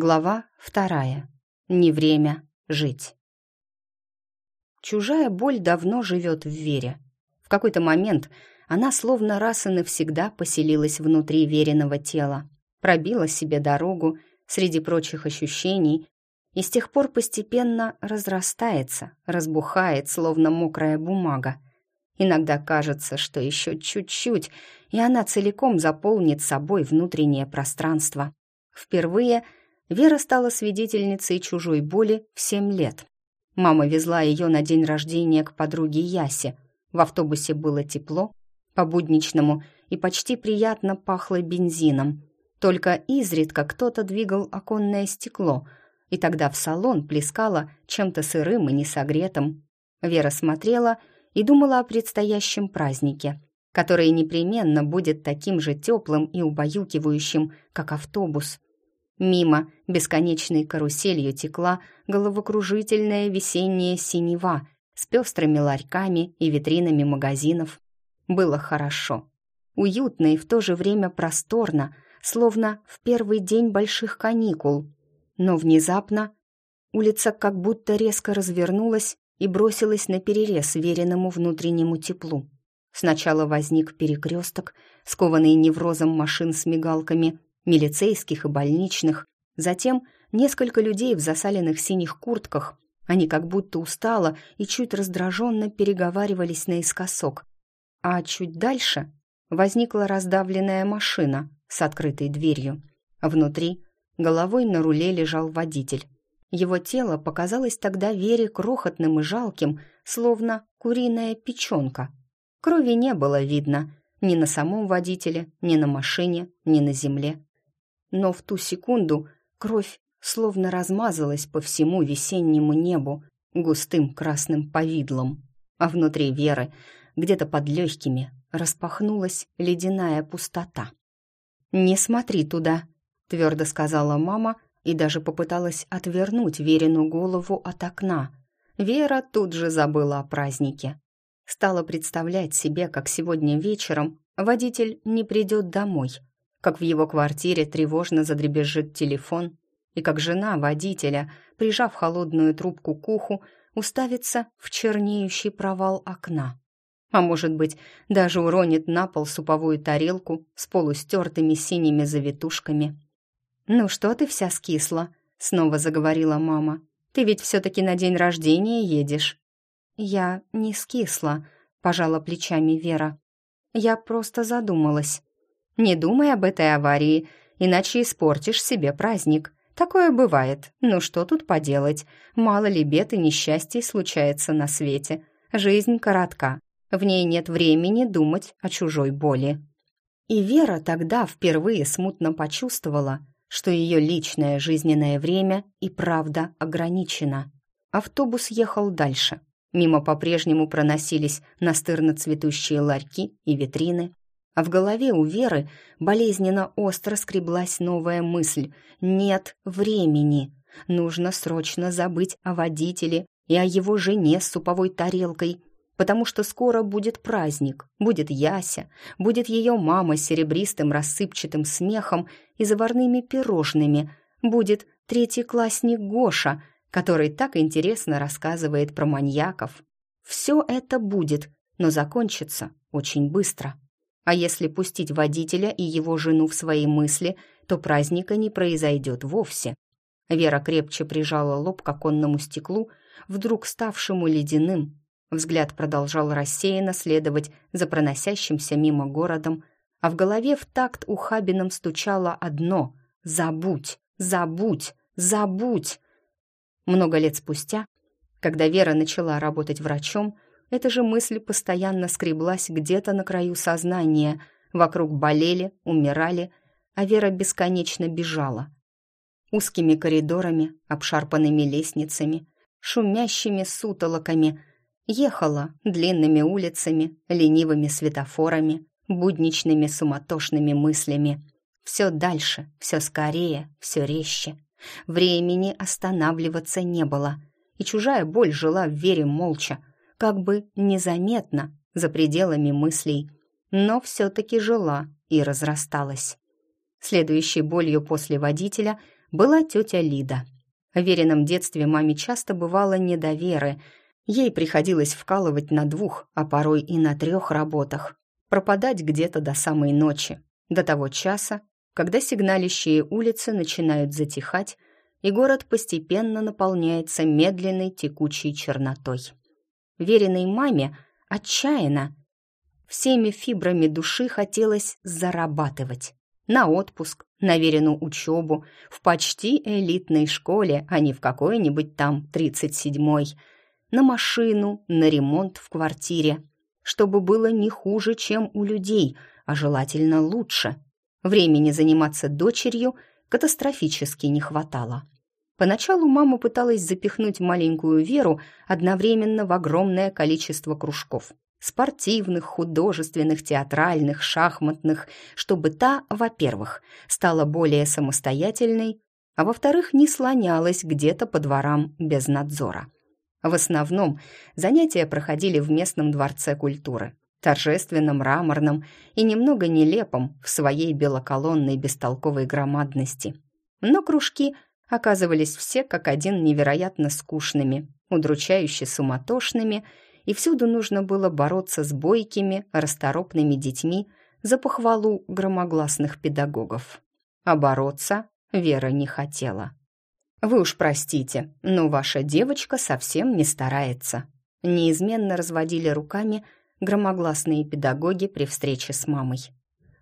Глава вторая. Не время жить. Чужая боль давно живет в Вере. В какой-то момент она словно раз и навсегда поселилась внутри веренного тела, пробила себе дорогу среди прочих ощущений и с тех пор постепенно разрастается, разбухает, словно мокрая бумага. Иногда кажется, что еще чуть-чуть, и она целиком заполнит собой внутреннее пространство. Впервые – Вера стала свидетельницей чужой боли в семь лет. Мама везла ее на день рождения к подруге Ясе. В автобусе было тепло, по-будничному, и почти приятно пахло бензином. Только изредка кто-то двигал оконное стекло, и тогда в салон плескало чем-то сырым и несогретым. Вера смотрела и думала о предстоящем празднике, который непременно будет таким же теплым и убаюкивающим, как автобус – Мимо бесконечной каруселью текла головокружительная весенняя синева с пестрыми ларьками и витринами магазинов. Было хорошо. Уютно и в то же время просторно, словно в первый день больших каникул. Но внезапно улица как будто резко развернулась и бросилась на перерез веренному внутреннему теплу. Сначала возник перекресток, скованный неврозом машин с мигалками, милицейских и больничных, затем несколько людей в засаленных синих куртках. Они как будто устало и чуть раздраженно переговаривались наискосок. А чуть дальше возникла раздавленная машина с открытой дверью. Внутри головой на руле лежал водитель. Его тело показалось тогда Вере крохотным и жалким, словно куриная печенка. Крови не было видно ни на самом водителе, ни на машине, ни на земле но в ту секунду кровь словно размазалась по всему весеннему небу густым красным повидлом, а внутри Веры, где-то под легкими, распахнулась ледяная пустота. «Не смотри туда», — твердо сказала мама и даже попыталась отвернуть Верину голову от окна. Вера тут же забыла о празднике. Стала представлять себе, как сегодня вечером водитель не придет домой — как в его квартире тревожно задребезжит телефон, и как жена водителя, прижав холодную трубку к уху, уставится в чернеющий провал окна. А может быть, даже уронит на пол суповую тарелку с полустертыми синими завитушками. «Ну что ты вся скисла?» — снова заговорила мама. «Ты ведь все-таки на день рождения едешь». «Я не скисла», — пожала плечами Вера. «Я просто задумалась. Не думай об этой аварии, иначе испортишь себе праздник. Такое бывает. Ну что тут поделать? Мало ли бед и несчастий случается на свете. Жизнь коротка. В ней нет времени думать о чужой боли. И Вера тогда впервые смутно почувствовала, что ее личное жизненное время и правда ограничено. Автобус ехал дальше. Мимо по-прежнему проносились настырно цветущие ларьки и витрины, а в голове у Веры болезненно остро скреблась новая мысль «нет времени». Нужно срочно забыть о водителе и о его жене с суповой тарелкой, потому что скоро будет праздник, будет Яся, будет ее мама с серебристым рассыпчатым смехом и заварными пирожными, будет третий классник Гоша, который так интересно рассказывает про маньяков. Все это будет, но закончится очень быстро. А если пустить водителя и его жену в свои мысли, то праздника не произойдет вовсе. Вера крепче прижала лоб к оконному стеклу, вдруг ставшему ледяным. Взгляд продолжал рассеянно следовать за проносящимся мимо городом, а в голове в такт ухабином стучало одно «Забудь! Забудь! Забудь!» Много лет спустя, когда Вера начала работать врачом, эта же мысль постоянно скреблась где-то на краю сознания. Вокруг болели, умирали, а Вера бесконечно бежала. Узкими коридорами, обшарпанными лестницами, шумящими сутолоками, ехала длинными улицами, ленивыми светофорами, будничными суматошными мыслями. Все дальше, все скорее, все резче. Времени останавливаться не было, и чужая боль жила в Вере молча, как бы незаметно, за пределами мыслей, но все-таки жила и разрасталась. Следующей болью после водителя была тетя Лида. В Верином детстве маме часто бывало не до Веры. Ей приходилось вкалывать на двух, а порой и на трех работах. Пропадать где-то до самой ночи, до того часа, когда сигналищие улицы начинают затихать, и город постепенно наполняется медленной текучей чернотой. Вериной маме отчаянно, всеми фибрами души хотелось зарабатывать. На отпуск, на веренную учебу, в почти элитной школе, а не в какой-нибудь там 37-й, на машину, на ремонт в квартире, чтобы было не хуже, чем у людей, а желательно лучше. Времени заниматься дочерью катастрофически не хватало. Поначалу мама пыталась запихнуть маленькую Веру одновременно в огромное количество кружков. Спортивных, художественных, театральных, шахматных, чтобы та, во-первых, стала более самостоятельной, а во-вторых, не слонялась где-то по дворам без надзора. В основном занятия проходили в местном дворце культуры, торжественном, мраморном и немного нелепом в своей белоколонной бестолковой громадности. Но кружки – оказывались все как один невероятно скучными, удручающе суматошными, и всюду нужно было бороться с бойкими, расторопными детьми за похвалу громогласных педагогов. А бороться Вера не хотела. «Вы уж простите, но ваша девочка совсем не старается», неизменно разводили руками громогласные педагоги при встрече с мамой.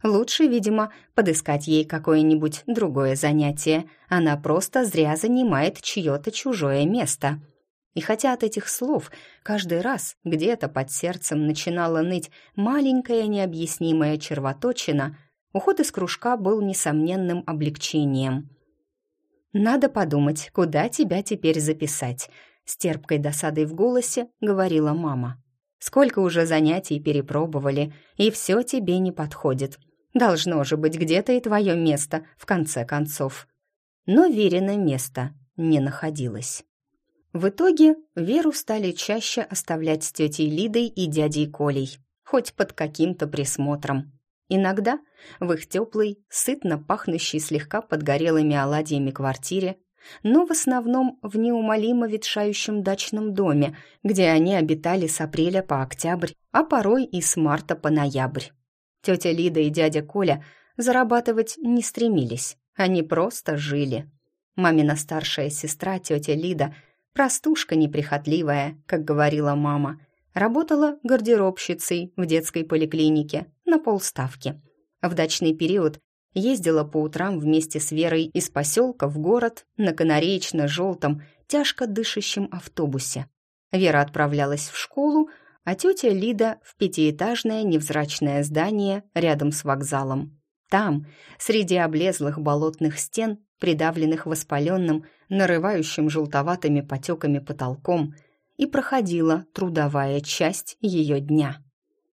Лучше, видимо, подыскать ей какое-нибудь другое занятие. Она просто зря занимает чье-то чужое место. И хотя от этих слов каждый раз где-то под сердцем начинала ныть маленькая необъяснимая червоточина, уход из кружка был несомненным облегчением. «Надо подумать, куда тебя теперь записать», — с терпкой досадой в голосе говорила мама. «Сколько уже занятий перепробовали, и все тебе не подходит. Должно же быть где-то и твое место, в конце концов. Но Верина место не находилось. В итоге Веру стали чаще оставлять с тетей Лидой и дядей Колей, хоть под каким-то присмотром. Иногда в их теплой, сытно пахнущей слегка подгорелыми оладьями квартире, но в основном в неумолимо ветшающем дачном доме, где они обитали с апреля по октябрь, а порой и с марта по ноябрь. Тетя Лида и дядя Коля зарабатывать не стремились, они просто жили. Мамина старшая сестра, тетя Лида, простушка неприхотливая, как говорила мама, работала гардеробщицей в детской поликлинике на полставки. В дачный период ездила по утрам вместе с Верой из поселка в город на канареечно-желтом, тяжко дышащем автобусе. Вера отправлялась в школу, а тетя Лида в пятиэтажное невзрачное здание рядом с вокзалом. Там, среди облезлых болотных стен, придавленных воспаленным, нарывающим желтоватыми потеками потолком, и проходила трудовая часть ее дня.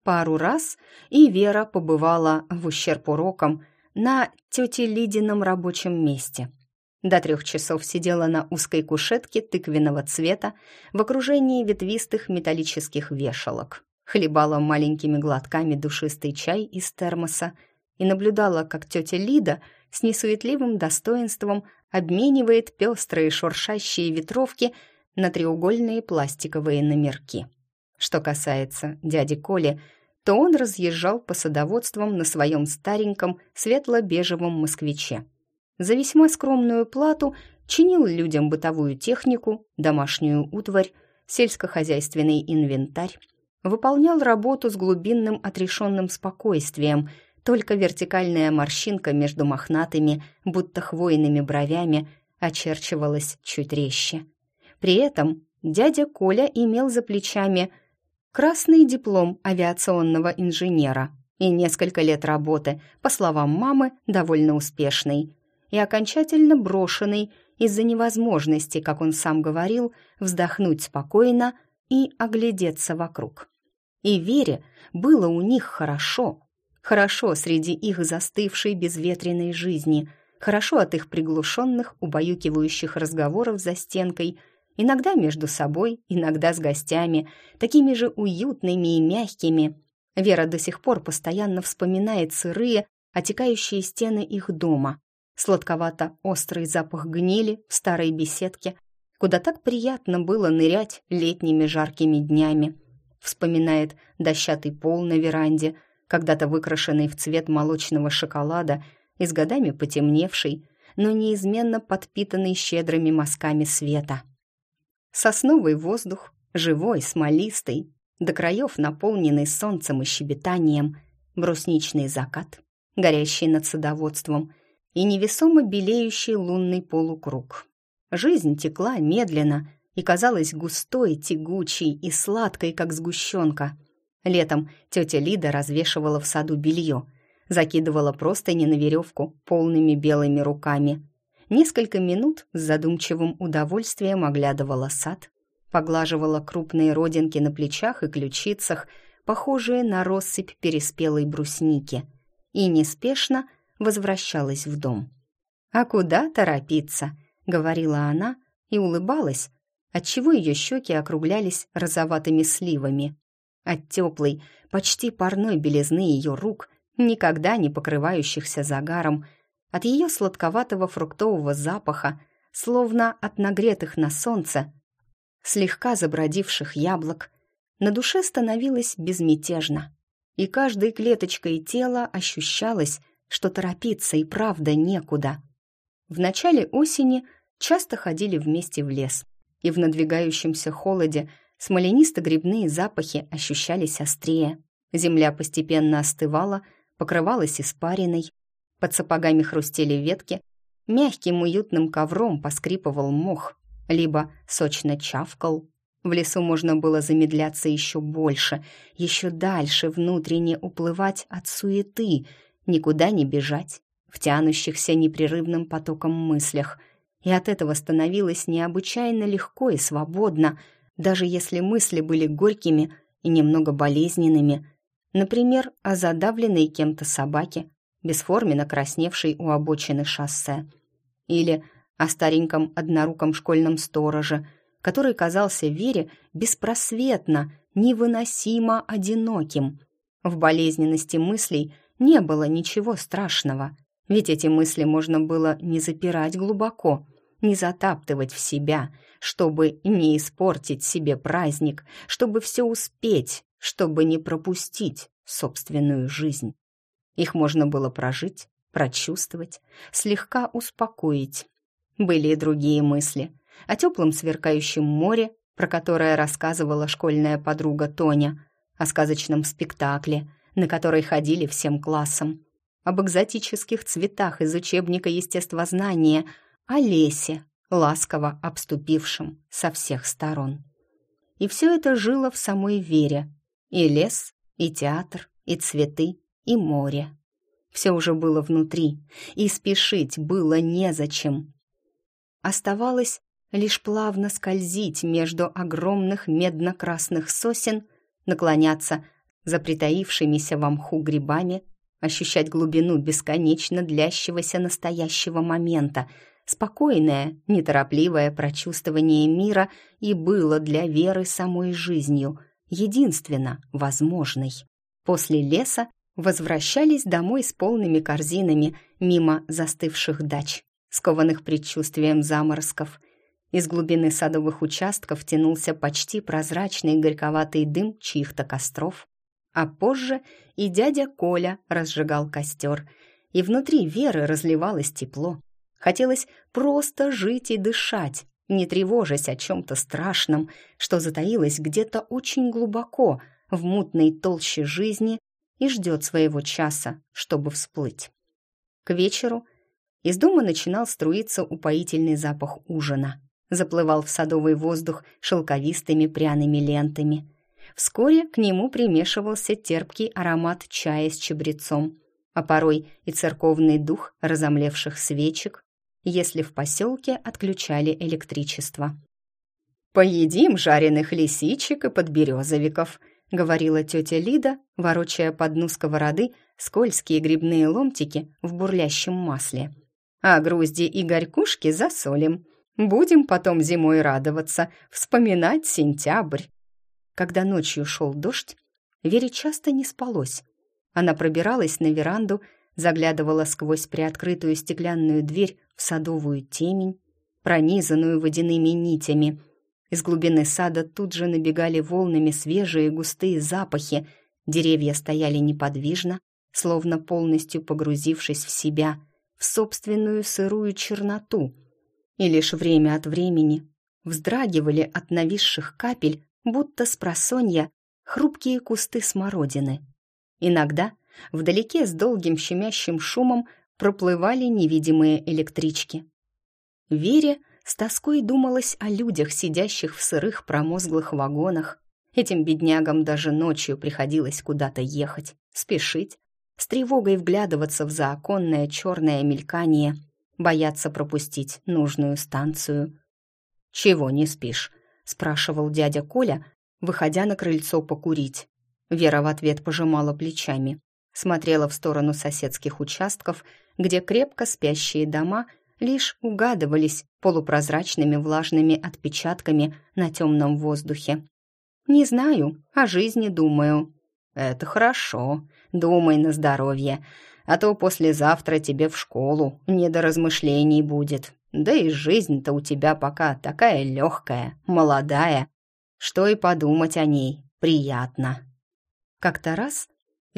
Пару раз и Вера побывала в ущерб урокам на тете Лидином рабочем месте – до трех часов сидела на узкой кушетке тыквенного цвета в окружении ветвистых металлических вешалок, хлебала маленькими глотками душистый чай из термоса и наблюдала, как тетя Лида с несуетливым достоинством обменивает пестрые шуршащие ветровки на треугольные пластиковые номерки. Что касается дяди Коли, то он разъезжал по садоводствам на своем стареньком светло-бежевом москвиче – за весьма скромную плату чинил людям бытовую технику, домашнюю утварь, сельскохозяйственный инвентарь, выполнял работу с глубинным отрешенным спокойствием, только вертикальная морщинка между мохнатыми, будто хвойными бровями очерчивалась чуть резче. При этом дядя Коля имел за плечами красный диплом авиационного инженера и несколько лет работы, по словам мамы, довольно успешной и окончательно брошенный из-за невозможности, как он сам говорил, вздохнуть спокойно и оглядеться вокруг. И Вере было у них хорошо. Хорошо среди их застывшей безветренной жизни, хорошо от их приглушенных, убаюкивающих разговоров за стенкой, иногда между собой, иногда с гостями, такими же уютными и мягкими. Вера до сих пор постоянно вспоминает сырые, отекающие стены их дома, сладковато-острый запах гнили в старой беседке, куда так приятно было нырять летними жаркими днями. Вспоминает дощатый пол на веранде, когда-то выкрашенный в цвет молочного шоколада и с годами потемневший, но неизменно подпитанный щедрыми мазками света. Сосновый воздух, живой, смолистый, до краев наполненный солнцем и щебетанием, брусничный закат, горящий над садоводством и невесомо белеющий лунный полукруг. Жизнь текла медленно и казалась густой, тягучей и сладкой, как сгущенка. Летом тетя Лида развешивала в саду белье, закидывала простыни на веревку полными белыми руками. Несколько минут с задумчивым удовольствием оглядывала сад, поглаживала крупные родинки на плечах и ключицах, похожие на россыпь переспелой брусники, и неспешно возвращалась в дом. «А куда торопиться?» — говорила она и улыбалась, отчего ее щеки округлялись розоватыми сливами. От теплой, почти парной белизны ее рук, никогда не покрывающихся загаром, от ее сладковатого фруктового запаха, словно от нагретых на солнце, слегка забродивших яблок, на душе становилось безмятежно, и каждой клеточкой тела ощущалось, что торопиться и правда некуда. В начале осени часто ходили вместе в лес, и в надвигающемся холоде смоленисто-грибные запахи ощущались острее. Земля постепенно остывала, покрывалась испариной, под сапогами хрустели ветки, мягким уютным ковром поскрипывал мох, либо сочно чавкал. В лесу можно было замедляться еще больше, еще дальше внутренне уплывать от суеты, никуда не бежать, в тянущихся непрерывным потоком мыслях. И от этого становилось необычайно легко и свободно, даже если мысли были горькими и немного болезненными. Например, о задавленной кем-то собаке, бесформенно красневшей у обочины шоссе. Или о стареньком одноруком школьном стороже, который казался Вере беспросветно, невыносимо одиноким. В болезненности мыслей не было ничего страшного, ведь эти мысли можно было не запирать глубоко, не затаптывать в себя, чтобы не испортить себе праздник, чтобы все успеть, чтобы не пропустить собственную жизнь. Их можно было прожить, прочувствовать, слегка успокоить, были и другие мысли. О теплом сверкающем море, про которое рассказывала школьная подруга Тоня, о сказочном спектакле, на который ходили всем классом, об экзотических цветах из учебника естествознания, о лесе, ласково обступившем со всех сторон. И все это жило в самой Вере. И лес, и театр, и цветы, и море. Все уже было внутри, и спешить было незачем. Оставалось лишь плавно скользить между огромных медно-красных сосен, наклоняться за притаившимися в мху грибами, ощущать глубину бесконечно длящегося настоящего момента. Спокойное, неторопливое прочувствование мира и было для Веры самой жизнью, единственно возможной. После леса возвращались домой с полными корзинами мимо застывших дач скованных предчувствием заморозков. Из глубины садовых участков тянулся почти прозрачный горьковатый дым чьих-то костров. А позже и дядя Коля разжигал костер, и внутри Веры разливалось тепло. Хотелось просто жить и дышать, не тревожась о чем-то страшном, что затаилось где-то очень глубоко в мутной толще жизни и ждет своего часа, чтобы всплыть. К вечеру – из дома начинал струиться упоительный запах ужина. Заплывал в садовый воздух шелковистыми пряными лентами. Вскоре к нему примешивался терпкий аромат чая с чабрецом, а порой и церковный дух разомлевших свечек, если в поселке отключали электричество. «Поедим жареных лисичек и подберезовиков», — говорила тетя Лида, ворочая по дну сковороды скользкие грибные ломтики в бурлящем масле — а грузди и горькушки засолим. Будем потом зимой радоваться, вспоминать сентябрь. Когда ночью шел дождь, Вере часто не спалось. Она пробиралась на веранду, заглядывала сквозь приоткрытую стеклянную дверь в садовую темень, пронизанную водяными нитями. Из глубины сада тут же набегали волнами свежие густые запахи. Деревья стояли неподвижно, словно полностью погрузившись в себя, в собственную сырую черноту. И лишь время от времени вздрагивали от нависших капель, будто с просонья, хрупкие кусты смородины. Иногда вдалеке с долгим щемящим шумом проплывали невидимые электрички. Вере с тоской думалось о людях, сидящих в сырых промозглых вагонах. Этим беднягам даже ночью приходилось куда-то ехать, спешить, с тревогой вглядываться в заоконное черное мелькание, бояться пропустить нужную станцию. «Чего не спишь?» — спрашивал дядя Коля, выходя на крыльцо покурить. Вера в ответ пожимала плечами, смотрела в сторону соседских участков, где крепко спящие дома лишь угадывались полупрозрачными влажными отпечатками на темном воздухе. «Не знаю, о жизни думаю». «Это хорошо. Думай на здоровье, а то послезавтра тебе в школу не до размышлений будет. Да и жизнь-то у тебя пока такая легкая, молодая, что и подумать о ней приятно». Как-то раз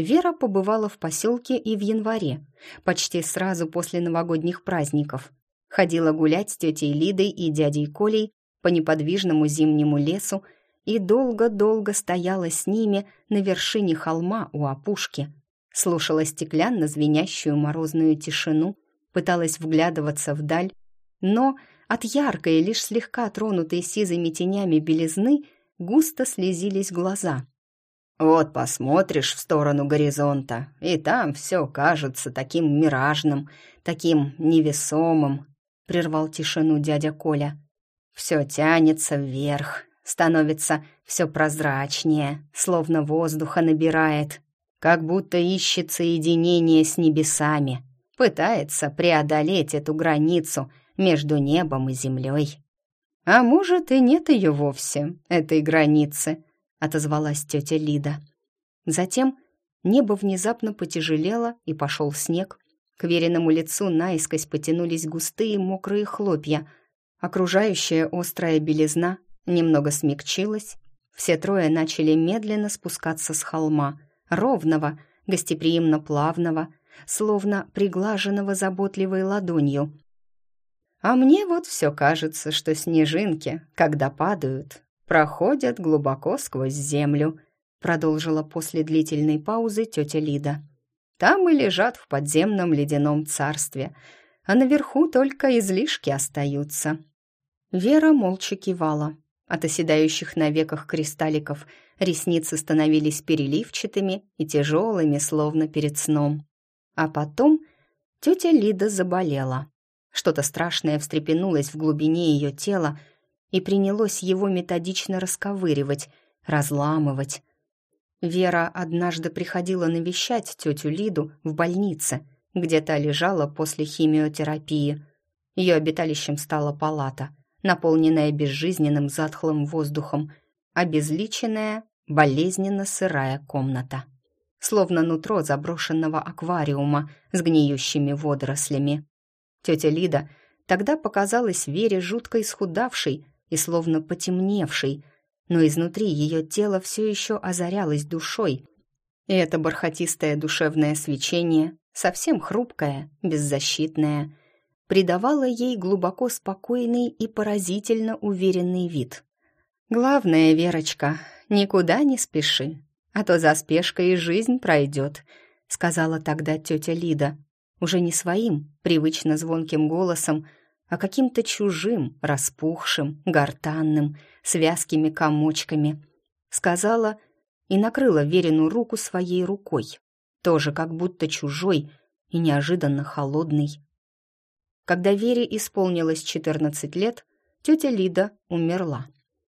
Вера побывала в поселке и в январе, почти сразу после новогодних праздников. Ходила гулять с тетей Лидой и дядей Колей по неподвижному зимнему лесу и долго-долго стояла с ними на вершине холма у опушки. Слушала стеклянно звенящую морозную тишину, пыталась вглядываться вдаль, но от яркой, лишь слегка тронутой сизыми тенями белизны густо слезились глаза. Вот посмотришь в сторону горизонта, и там все кажется таким миражным, таким невесомым, прервал тишину дядя Коля. Все тянется вверх, становится все прозрачнее, словно воздуха набирает, как будто ищет соединение с небесами, пытается преодолеть эту границу между небом и землей. А может, и нет ее вовсе, этой границы, отозвалась тетя Лида. Затем небо внезапно потяжелело, и пошел снег. К веренному лицу наискось потянулись густые мокрые хлопья. Окружающая острая белизна немного смягчилась. Все трое начали медленно спускаться с холма, ровного, гостеприимно плавного, словно приглаженного заботливой ладонью. А мне вот все кажется, что снежинки, когда падают, проходят глубоко сквозь землю», продолжила после длительной паузы тетя Лида. «Там и лежат в подземном ледяном царстве, а наверху только излишки остаются». Вера молча кивала. От оседающих на веках кристалликов ресницы становились переливчатыми и тяжелыми, словно перед сном. А потом тетя Лида заболела. Что-то страшное встрепенулось в глубине ее тела, и принялось его методично расковыривать, разламывать. Вера однажды приходила навещать тетю Лиду в больнице, где та лежала после химиотерапии. Ее обиталищем стала палата, наполненная безжизненным затхлым воздухом, обезличенная, болезненно сырая комната. Словно нутро заброшенного аквариума с гниющими водорослями. Тетя Лида тогда показалась Вере жутко исхудавшей и словно потемневшей, но изнутри ее тело все еще озарялось душой, и это бархатистое душевное свечение, совсем хрупкое, беззащитное, придавало ей глубоко спокойный и поразительно уверенный вид. «Главное, Верочка, никуда не спеши, а то за спешкой жизнь пройдет», сказала тогда тетя Лида, уже не своим, привычно звонким голосом, а каким-то чужим, распухшим, гортанным, с вязкими комочками. Сказала и накрыла Верину руку своей рукой, тоже как будто чужой и неожиданно холодный. Когда Вере исполнилось 14 лет, тетя Лида умерла.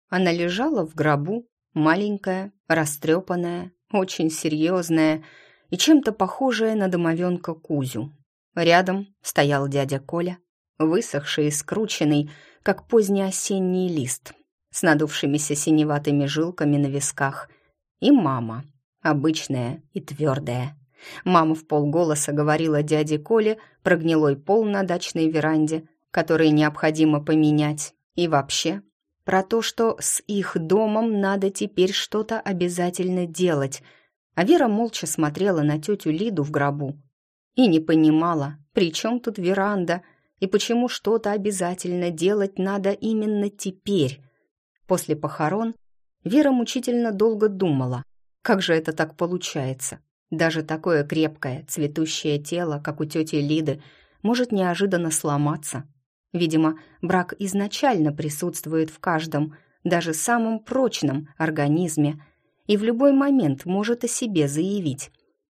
Она лежала в гробу, маленькая, растрепанная, очень серьезная и чем-то похожая на домовенка Кузю. Рядом стоял дядя Коля, высохший и скрученный, как поздний осенний лист, с надувшимися синеватыми жилками на висках, и мама, обычная и твердая, Мама в полголоса говорила дяде Коле про гнилой пол на дачной веранде, который необходимо поменять, и вообще про то, что с их домом надо теперь что-то обязательно делать. А Вера молча смотрела на тетю Лиду в гробу и не понимала, при чем тут веранда и почему что-то обязательно делать надо именно теперь. После похорон Вера мучительно долго думала, как же это так получается. Даже такое крепкое, цветущее тело, как у тети Лиды, может неожиданно сломаться. Видимо, брак изначально присутствует в каждом, даже самом прочном организме, и в любой момент может о себе заявить.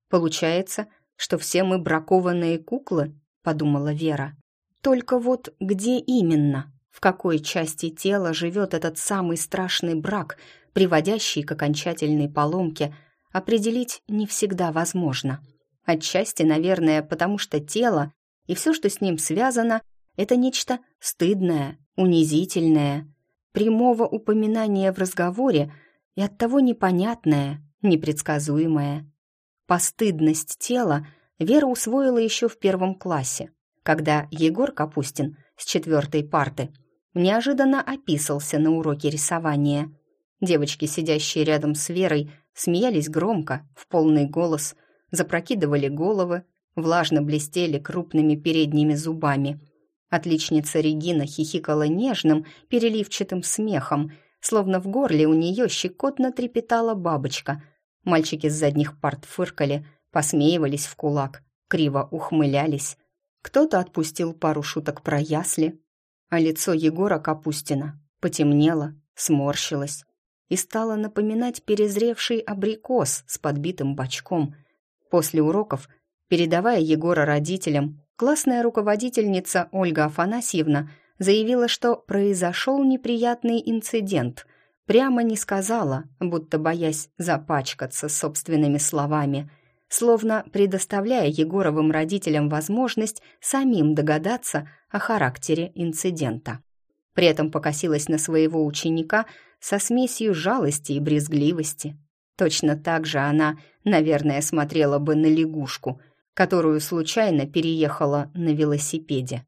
Получается, что все мы бракованные куклы, подумала Вера. Только вот где именно, в какой части тела живет этот самый страшный брак, приводящий к окончательной поломке – определить не всегда возможно. Отчасти, наверное, потому что тело и все, что с ним связано, это нечто стыдное, унизительное, прямого упоминания в разговоре и оттого непонятное, непредсказуемое. Постыдность тела Вера усвоила еще в первом классе, когда Егор Капустин с четвертой парты неожиданно описался на уроке рисования. Девочки, сидящие рядом с Верой, смеялись громко, в полный голос, запрокидывали головы, влажно блестели крупными передними зубами. Отличница Регина хихикала нежным, переливчатым смехом, словно в горле у нее щекотно трепетала бабочка. Мальчики с задних парт фыркали, посмеивались в кулак, криво ухмылялись. Кто-то отпустил пару шуток про ясли, а лицо Егора Капустина потемнело, сморщилось, и стала напоминать перезревший абрикос с подбитым бочком. После уроков, передавая Егора родителям, классная руководительница Ольга Афанасьевна заявила, что произошел неприятный инцидент. Прямо не сказала, будто боясь запачкаться собственными словами, словно предоставляя Егоровым родителям возможность самим догадаться о характере инцидента. При этом покосилась на своего ученика – со смесью жалости и брезгливости. Точно так же она, наверное, смотрела бы на лягушку, которую случайно переехала на велосипеде.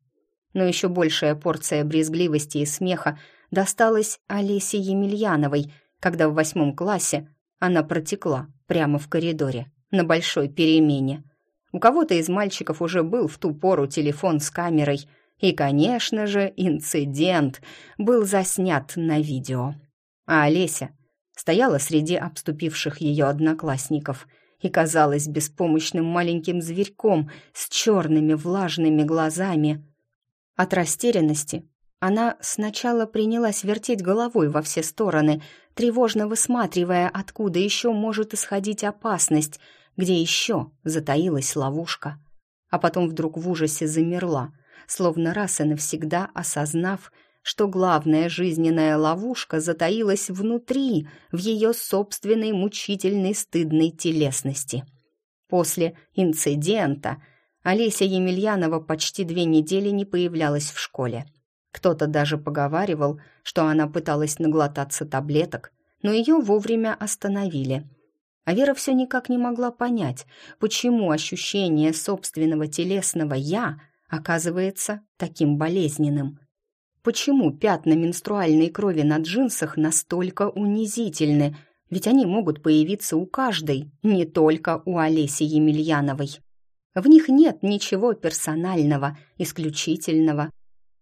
Но еще большая порция брезгливости и смеха досталась Олесе Емельяновой, когда в восьмом классе она протекла прямо в коридоре на большой перемене. У кого-то из мальчиков уже был в ту пору телефон с камерой, и, конечно же, инцидент был заснят на видео а Олеся стояла среди обступивших ее одноклассников и казалась беспомощным маленьким зверьком с черными влажными глазами. От растерянности она сначала принялась вертеть головой во все стороны, тревожно высматривая, откуда еще может исходить опасность, где еще затаилась ловушка. А потом вдруг в ужасе замерла, словно раз и навсегда осознав, что главная жизненная ловушка затаилась внутри, в ее собственной мучительной стыдной телесности. После инцидента Олеся Емельянова почти две недели не появлялась в школе. Кто-то даже поговаривал, что она пыталась наглотаться таблеток, но ее вовремя остановили. А Вера все никак не могла понять, почему ощущение собственного телесного «я» оказывается таким болезненным – Почему пятна менструальной крови на джинсах настолько унизительны? Ведь они могут появиться у каждой, не только у Олеси Емельяновой. В них нет ничего персонального, исключительного.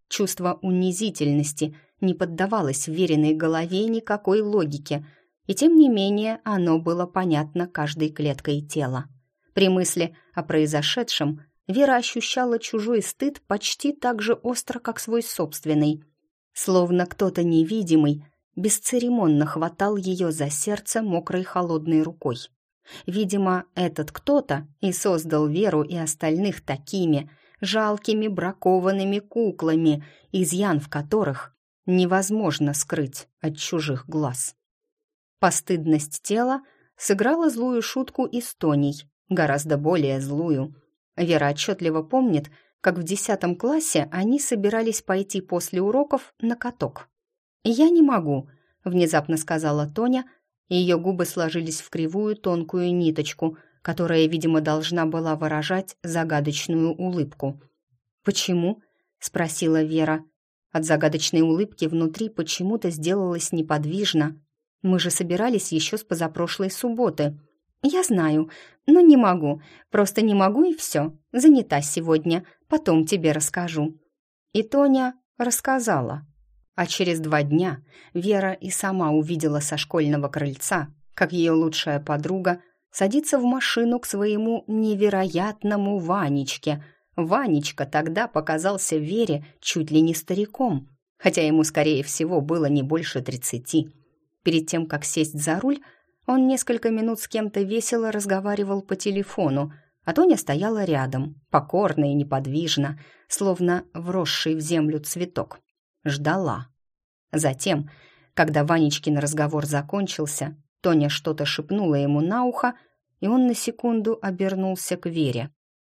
Чувство унизительности не поддавалось веренной голове никакой логике, и тем не менее оно было понятно каждой клеткой тела. При мысли о произошедшем Вера ощущала чужой стыд почти так же остро, как свой собственный. Словно кто-то невидимый бесцеремонно хватал ее за сердце мокрой холодной рукой. Видимо, этот кто-то и создал Веру и остальных такими жалкими бракованными куклами, изъян в которых невозможно скрыть от чужих глаз. Постыдность тела сыграла злую шутку и с Тоней, гораздо более злую – Вера отчетливо помнит, как в десятом классе они собирались пойти после уроков на каток. «Я не могу», — внезапно сказала Тоня, и ее губы сложились в кривую тонкую ниточку, которая, видимо, должна была выражать загадочную улыбку. «Почему?» — спросила Вера. От загадочной улыбки внутри почему-то сделалось неподвижно. «Мы же собирались еще с позапрошлой субботы». «Я знаю, но не могу. Просто не могу и все. Занята сегодня. Потом тебе расскажу». И Тоня рассказала. А через два дня Вера и сама увидела со школьного крыльца, как ее лучшая подруга садится в машину к своему невероятному Ванечке. Ванечка тогда показался Вере чуть ли не стариком, хотя ему, скорее всего, было не больше тридцати. Перед тем, как сесть за руль, он несколько минут с кем-то весело разговаривал по телефону, а Тоня стояла рядом, покорно и неподвижно, словно вросший в землю цветок ждала. Затем, когда Ванечкин разговор закончился, Тоня что-то шепнула ему на ухо, и он на секунду обернулся к Вере.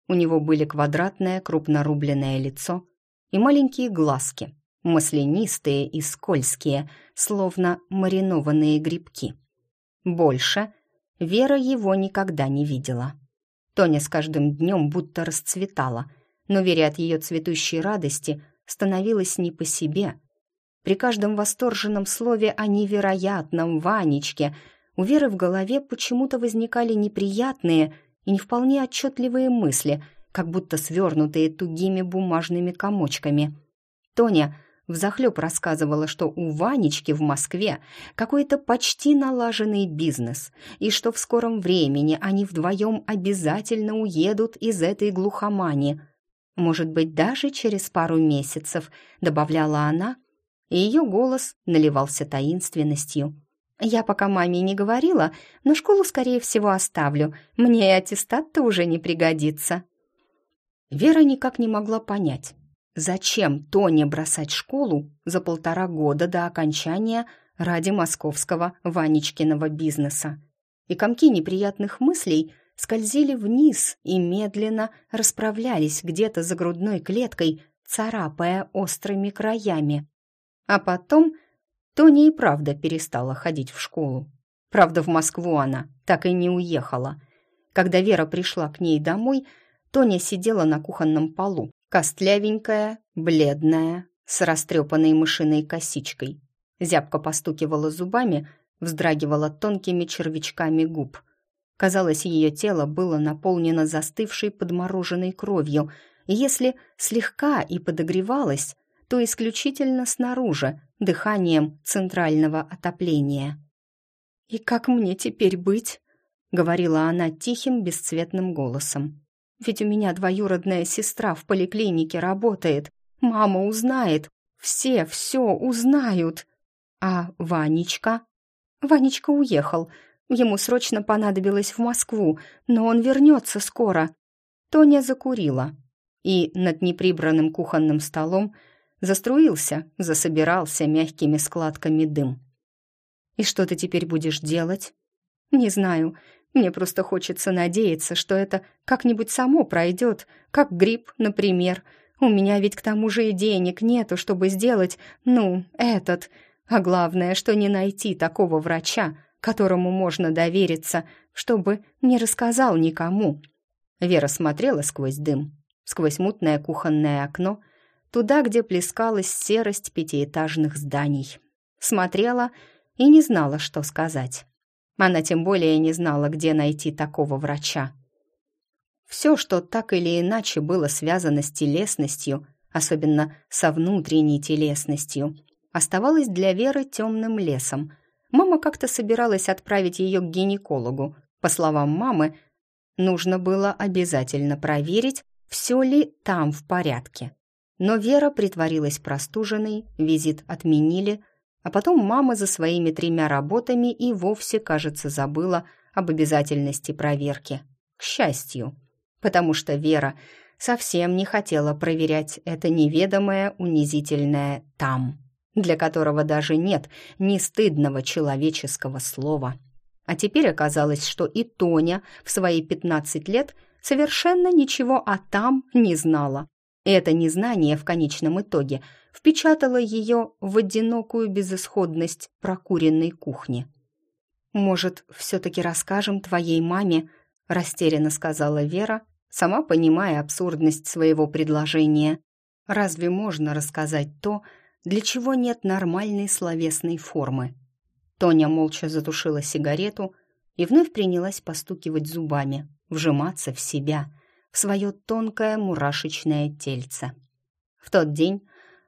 У него были квадратное крупнорубленное лицо и маленькие глазки, маслянистые и скользкие, словно маринованные грибки. Больше Вера его никогда не видела. Тоня с каждым днем будто расцветала, но Вере от ее цветущей радости становилось не по себе. При каждом восторженном слове о невероятном Ванечке у Веры в голове почему-то возникали неприятные и не вполне отчетливые мысли, как будто свернутые тугими бумажными комочками. Тоня взахлеб рассказывала, что у Ванечки в Москве какой-то почти налаженный бизнес, и что в скором времени они вдвоем обязательно уедут из этой глухомани – может быть, даже через пару месяцев», — добавляла она, и ее голос наливался таинственностью. «Я пока маме не говорила, но школу, скорее всего, оставлю. Мне и аттестат-то уже не пригодится». Вера никак не могла понять, зачем Тоне бросать школу за полтора года до окончания ради московского Ванечкиного бизнеса. И комки неприятных мыслей скользили вниз и медленно расправлялись где-то за грудной клеткой, царапая острыми краями. А потом Тоня и правда перестала ходить в школу. Правда, в Москву она так и не уехала. Когда Вера пришла к ней домой, Тоня сидела на кухонном полу, костлявенькая, бледная, с растрепанной мышиной косичкой. Зябко постукивала зубами, вздрагивала тонкими червячками губ – Казалось, ее тело было наполнено застывшей подмороженной кровью, и если слегка и подогревалось, то исключительно снаружи, дыханием центрального отопления. «И как мне теперь быть?» — говорила она тихим, бесцветным голосом. «Ведь у меня двоюродная сестра в поликлинике работает. Мама узнает. Все все узнают. А Ванечка?» «Ванечка уехал», Ему срочно понадобилось в Москву, но он вернется скоро. Тоня закурила, и над неприбранным кухонным столом заструился, засобирался мягкими складками дым. «И что ты теперь будешь делать?» «Не знаю. Мне просто хочется надеяться, что это как-нибудь само пройдет, как грипп, например. У меня ведь к тому же и денег нету, чтобы сделать, ну, этот. А главное, что не найти такого врача, которому можно довериться, чтобы не рассказал никому. Вера смотрела сквозь дым, сквозь мутное кухонное окно, туда, где плескалась серость пятиэтажных зданий. Смотрела и не знала, что сказать. Она тем более не знала, где найти такого врача. Все, что так или иначе было связано с телесностью, особенно со внутренней телесностью, оставалось для Веры темным лесом, Мама как-то собиралась отправить ее к гинекологу. По словам мамы, нужно было обязательно проверить, все ли там в порядке. Но Вера притворилась простуженной, визит отменили, а потом мама за своими тремя работами и вовсе, кажется, забыла об обязательности проверки. К счастью, потому что Вера совсем не хотела проверять это неведомое унизительное «там» для которого даже нет ни стыдного человеческого слова. А теперь оказалось, что и Тоня в свои 15 лет совершенно ничего о там не знала. Это незнание в конечном итоге впечатало ее в одинокую безысходность прокуренной кухни. «Может, все-таки расскажем твоей маме?» растерянно сказала Вера, сама понимая абсурдность своего предложения. Разве можно рассказать то, для чего нет нормальной словесной формы? Тоня молча затушила сигарету и вновь принялась постукивать зубами, вжиматься в себя, в свое тонкое мурашечное тельце. В тот день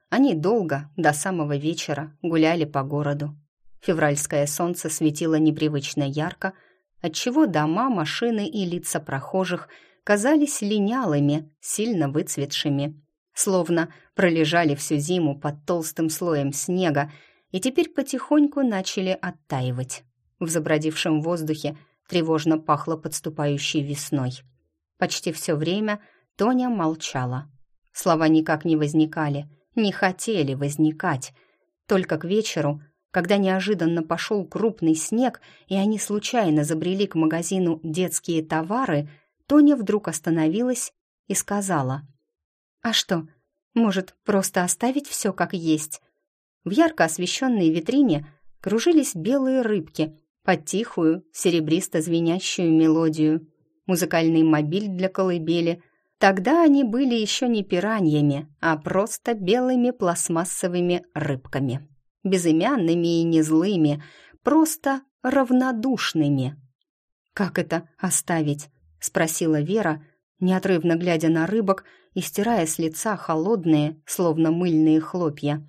они долго, до самого вечера, гуляли по городу. Февральское солнце светило непривычно ярко, отчего дома, машины и лица прохожих казались линялыми, сильно выцветшими, словно пролежали всю зиму под толстым слоем снега и теперь потихоньку начали оттаивать. В забродившем воздухе тревожно пахло подступающей весной. Почти все время Тоня молчала. Слова никак не возникали, не хотели возникать. Только к вечеру, когда неожиданно пошел крупный снег, и они случайно забрели к магазину «Детские товары», Тоня вдруг остановилась и сказала. «А что, может, просто оставить все как есть?» В ярко освещенной витрине кружились белые рыбки под тихую, серебристо-звенящую мелодию. Музыкальный мобиль для колыбели. Тогда они были еще не пираньями, а просто белыми пластмассовыми рыбками. Безымянными и незлыми, просто равнодушными. «Как это оставить?» — спросила Вера, неотрывно глядя на рыбок и стирая с лица холодные, словно мыльные хлопья.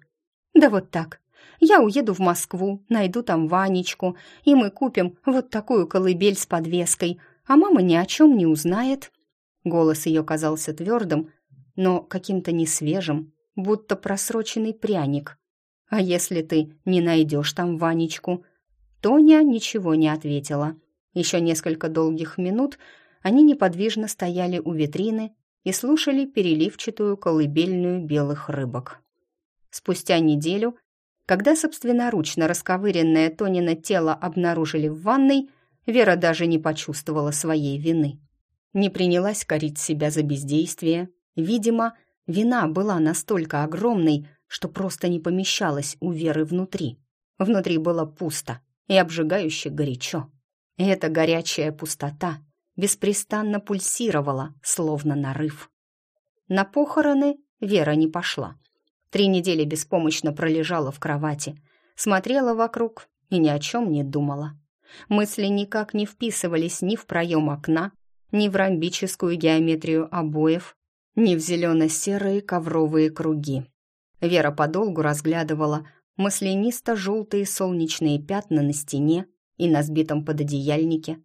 «Да вот так. Я уеду в Москву, найду там Ванечку, и мы купим вот такую колыбель с подвеской, а мама ни о чем не узнает». Голос ее казался твердым, но каким-то несвежим, будто просроченный пряник. «А если ты не найдешь там Ванечку?» Тоня ничего не ответила. Еще несколько долгих минут они неподвижно стояли у витрины и слушали переливчатую колыбельную белых рыбок. Спустя неделю, когда собственноручно расковыренное Тонина тело обнаружили в ванной, Вера даже не почувствовала своей вины. Не принялась корить себя за бездействие. Видимо, вина была настолько огромной, что просто не помещалась у Веры внутри. Внутри было пусто и обжигающе горячо. И эта горячая пустота беспрестанно пульсировала, словно нарыв. На похороны Вера не пошла. Три недели беспомощно пролежала в кровати, смотрела вокруг и ни о чем не думала. Мысли никак не вписывались ни в проем окна, ни в ромбическую геометрию обоев, ни в зелено-серые ковровые круги. Вера подолгу разглядывала маслянисто-желтые солнечные пятна на стене и на сбитом пододеяльнике.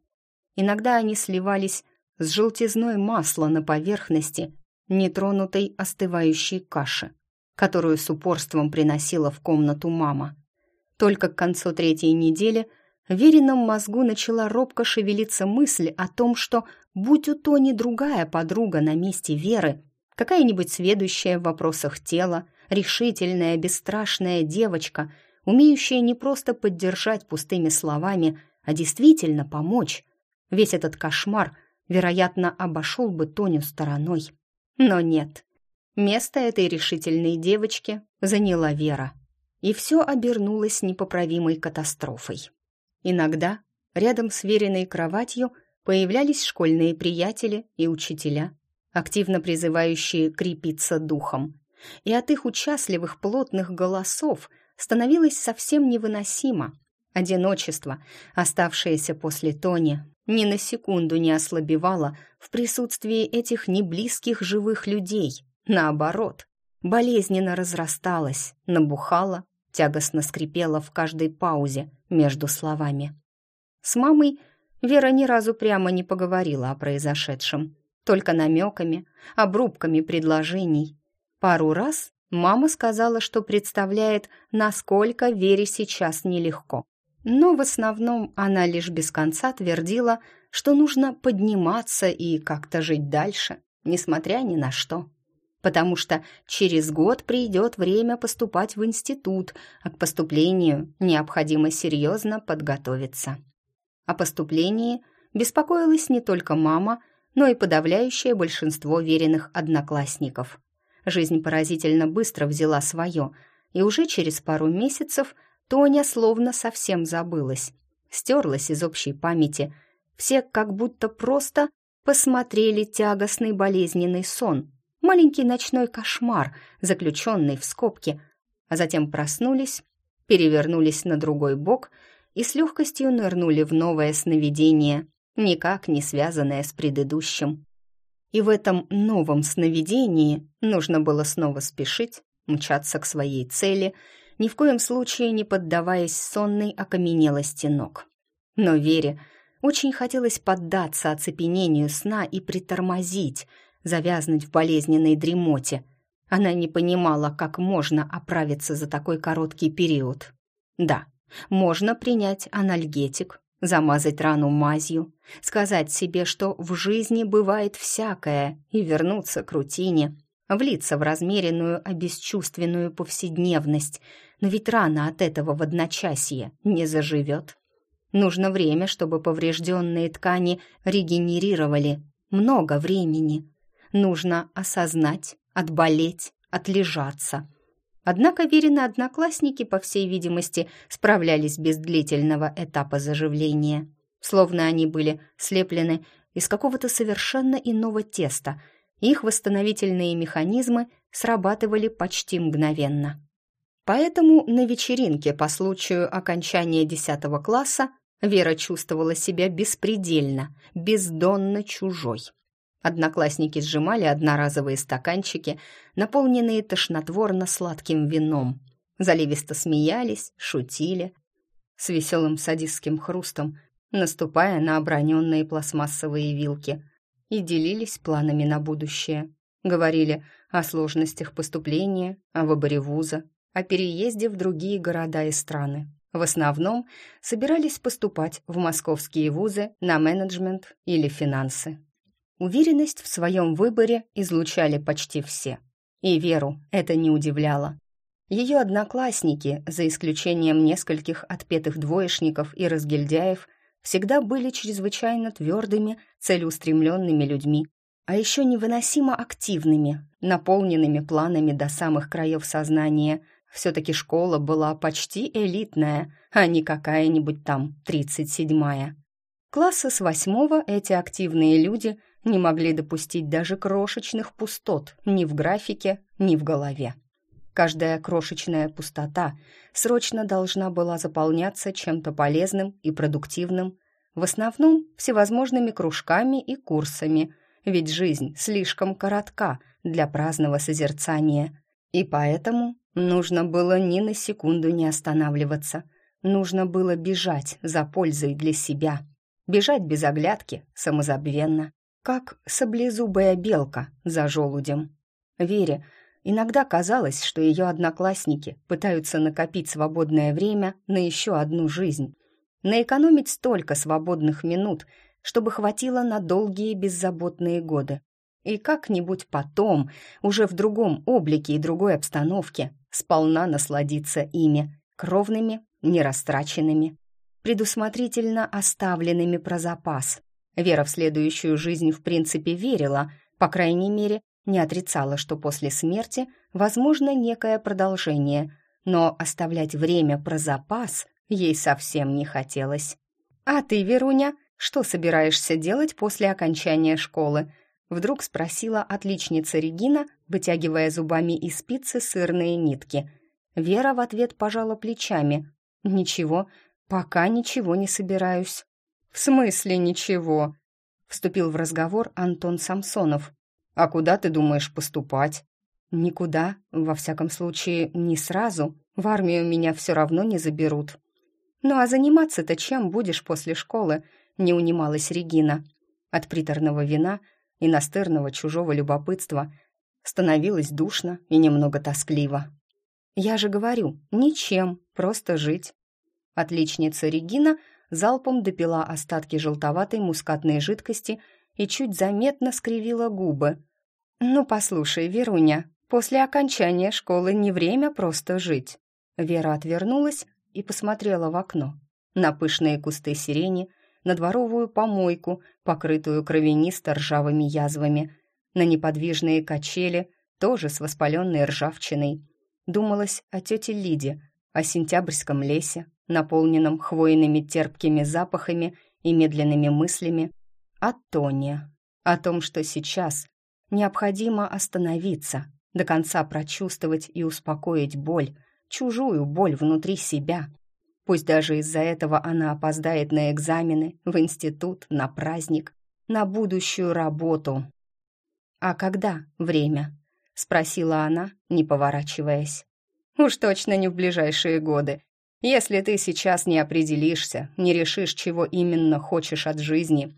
Иногда они сливались с желтизной масла на поверхности нетронутой остывающей каши которую с упорством приносила в комнату мама. Только к концу третьей недели в Верином мозгу начала робко шевелиться мысль о том, что, будь у Тони другая подруга на месте Веры, какая-нибудь сведущая в вопросах тела, решительная, бесстрашная девочка, умеющая не просто поддержать пустыми словами, а действительно помочь, весь этот кошмар, вероятно, обошел бы Тоню стороной. Но нет, Место этой решительной девочки заняла Вера, и все обернулось непоправимой катастрофой. Иногда рядом с Вериной кроватью появлялись школьные приятели и учителя, активно призывающие крепиться духом, и от их участливых плотных голосов становилось совсем невыносимо. Одиночество, оставшееся после Тони, ни на секунду не ослабевало в присутствии этих неблизких живых людей — Наоборот, болезненно разрасталась, набухала, тягостно скрипела в каждой паузе между словами. С мамой Вера ни разу прямо не поговорила о произошедшем, только намеками, обрубками предложений. Пару раз мама сказала, что представляет, насколько Вере сейчас нелегко. Но в основном она лишь без конца твердила, что нужно подниматься и как-то жить дальше, несмотря ни на что потому что через год придет время поступать в институт, а к поступлению необходимо серьезно подготовиться. О поступлении беспокоилась не только мама, но и подавляющее большинство веренных одноклассников. Жизнь поразительно быстро взяла свое, и уже через пару месяцев Тоня словно совсем забылась, стерлась из общей памяти. Все как будто просто посмотрели тягостный болезненный сон, маленький ночной кошмар, заключенный в скобке, а затем проснулись, перевернулись на другой бок и с легкостью нырнули в новое сновидение, никак не связанное с предыдущим. И в этом новом сновидении нужно было снова спешить, мчаться к своей цели, ни в коем случае не поддаваясь сонной окаменелости ног. Но Вере очень хотелось поддаться оцепенению сна и притормозить, завязнуть в болезненной дремоте. Она не понимала, как можно оправиться за такой короткий период. Да, можно принять анальгетик, замазать рану мазью, сказать себе, что в жизни бывает всякое, и вернуться к рутине, влиться в размеренную, обесчувственную повседневность, но ведь рана от этого в одночасье не заживет. Нужно время, чтобы поврежденные ткани регенерировали. Много времени. Нужно осознать, отболеть, отлежаться. Однако Верины одноклассники, по всей видимости, справлялись без длительного этапа заживления. Словно они были слеплены из какого-то совершенно иного теста. Их восстановительные механизмы срабатывали почти мгновенно. Поэтому на вечеринке по случаю окончания 10 класса Вера чувствовала себя беспредельно, бездонно чужой. Одноклассники сжимали одноразовые стаканчики, наполненные тошнотворно-сладким вином. Заливисто смеялись, шутили, с веселым садистским хрустом, наступая на оброненные пластмассовые вилки, и делились планами на будущее. Говорили о сложностях поступления, о выборе вуза, о переезде в другие города и страны. В основном собирались поступать в московские вузы на менеджмент или финансы. Уверенность в своем выборе излучали почти все. И Веру это не удивляло. Ее одноклассники, за исключением нескольких отпетых двоечников и разгильдяев, всегда были чрезвычайно твердыми, целеустремленными людьми, а еще невыносимо активными, наполненными планами до самых краев сознания – все-таки школа была почти элитная, а не какая-нибудь там тридцать седьмая. Класса с восьмого эти активные люди не могли допустить даже крошечных пустот ни в графике, ни в голове. Каждая крошечная пустота срочно должна была заполняться чем-то полезным и продуктивным, в основном всевозможными кружками и курсами, ведь жизнь слишком коротка для праздного созерцания, и поэтому Нужно было ни на секунду не останавливаться. Нужно было бежать за пользой для себя. Бежать без оглядки, самозабвенно, как саблезубая белка за желудем. Вере иногда казалось, что ее одноклассники пытаются накопить свободное время на еще одну жизнь, наэкономить столько свободных минут, чтобы хватило на долгие беззаботные годы. И как-нибудь потом, уже в другом облике и другой обстановке, сполна насладиться ими, кровными, нерастраченными, предусмотрительно оставленными про запас. Вера в следующую жизнь в принципе верила, по крайней мере, не отрицала, что после смерти возможно некое продолжение, но оставлять время про запас ей совсем не хотелось. «А ты, Веруня, что собираешься делать после окончания школы?» Вдруг спросила отличница Регина, вытягивая зубами из спицы сырные нитки. Вера в ответ пожала плечами. «Ничего, пока ничего не собираюсь». «В смысле ничего?» Вступил в разговор Антон Самсонов. «А куда ты думаешь поступать?» «Никуда, во всяком случае, не сразу. В армию меня все равно не заберут». «Ну а заниматься-то чем будешь после школы?» — не унималась Регина. От приторного вина — и настырного чужого любопытства становилось душно и немного тоскливо. «Я же говорю, ничем, просто жить». Отличница Регина залпом допила остатки желтоватой мускатной жидкости и чуть заметно скривила губы. «Ну, послушай, Веруня, после окончания школы не время просто жить». Вера отвернулась и посмотрела в окно. На пышные кусты сирени – на дворовую помойку, покрытую кровянисто-ржавыми язвами, на неподвижные качели, тоже с воспаленной ржавчиной. Думалось о тете Лиде, о сентябрьском лесе, наполненном хвойными терпкими запахами и медленными мыслями о Тоне, о том, что сейчас необходимо остановиться, до конца прочувствовать и успокоить боль, чужую боль внутри себя. Пусть даже из-за этого она опоздает на экзамены, в институт, на праздник, на будущую работу. «А когда время?» — спросила она, не поворачиваясь. «Уж точно не в ближайшие годы. Если ты сейчас не определишься, не решишь, чего именно хочешь от жизни,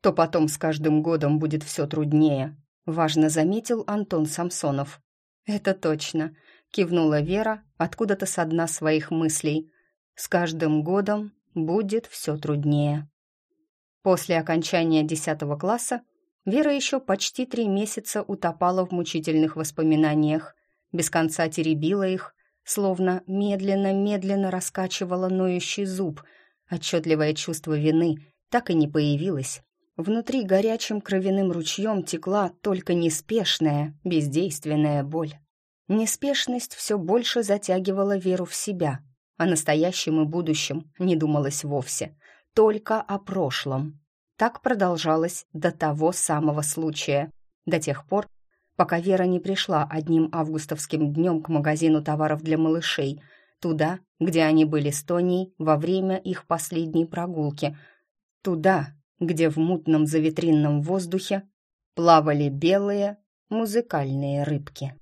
то потом с каждым годом будет все труднее», — важно заметил Антон Самсонов. «Это точно», — кивнула Вера откуда-то со дна своих мыслей. «С каждым годом будет все труднее». После окончания десятого класса Вера еще почти три месяца утопала в мучительных воспоминаниях, без конца теребила их, словно медленно-медленно раскачивала ноющий зуб. Отчетливое чувство вины так и не появилось. Внутри горячим кровяным ручьем текла только неспешная, бездейственная боль. Неспешность все больше затягивала Веру в себя. О настоящем и будущем не думалось вовсе, только о прошлом. Так продолжалось до того самого случая, до тех пор, пока Вера не пришла одним августовским днем к магазину товаров для малышей, туда, где они были с Тоней во время их последней прогулки, туда, где в мутном завитринном воздухе плавали белые музыкальные рыбки.